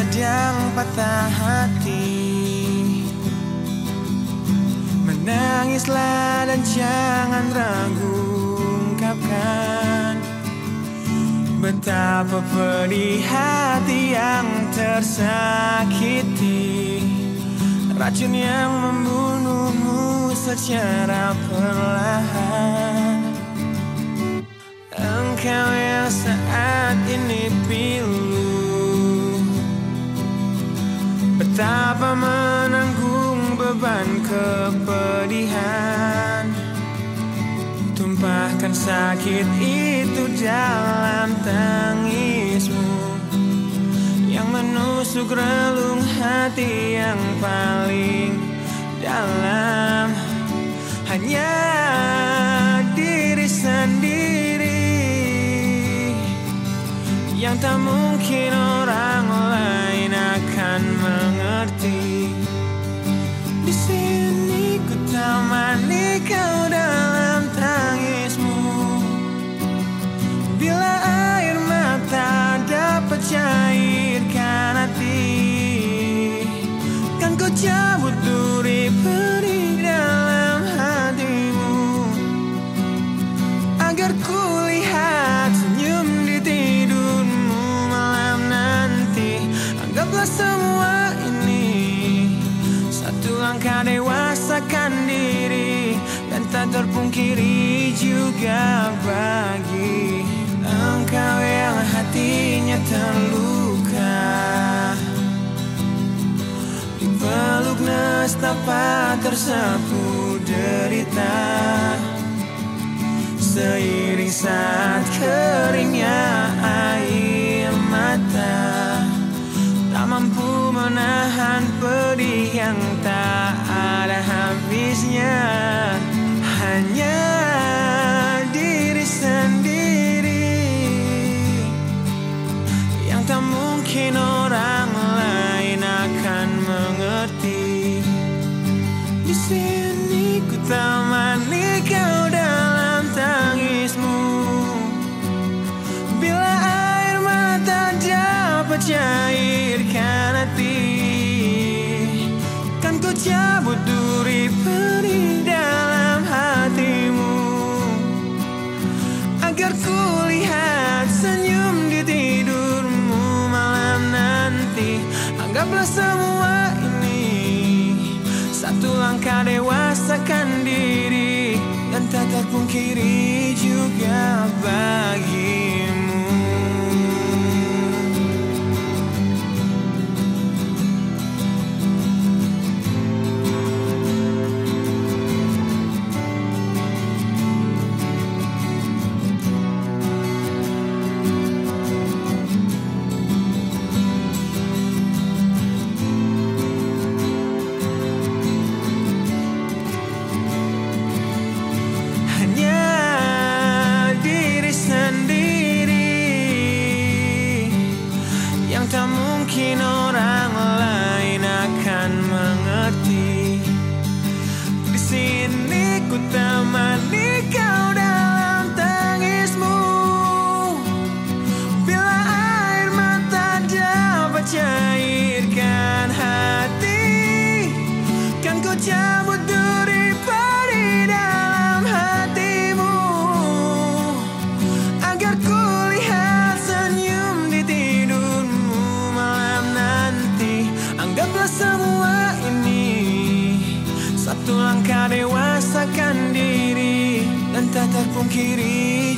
sedang patah hati. Menangislah dan jangan ragu ungkapkan Betapa pedih hati yang tersakiti. Racun yang membunuhmu secara perlahan. Engkau yang saat ini pilu Betapa menanggung beban kepedihan. Tumpahkan sakit itu dalam tangismu. Yang menusuk relung hati yang paling dalam. Hanya diri sendiri. Yang tak mungkin Langkah dewasakan diri Dan tak terpungkiri juga bagi Engkau yang hatinya terluka. Dipeluk nestapa tersapu derita. Seiring saat keringnya air mata Tak mampu menahan pedih yang tak habisnya Hanya diri sendiri. Yang tak mungkin orang lain akan mengerti. Di sini ku temani terpungkiri juga bagimu mungkin orang lain akan mengerti. Di sini ku temani kau Satu langkah dewasakan diri Dan tak terpungkiri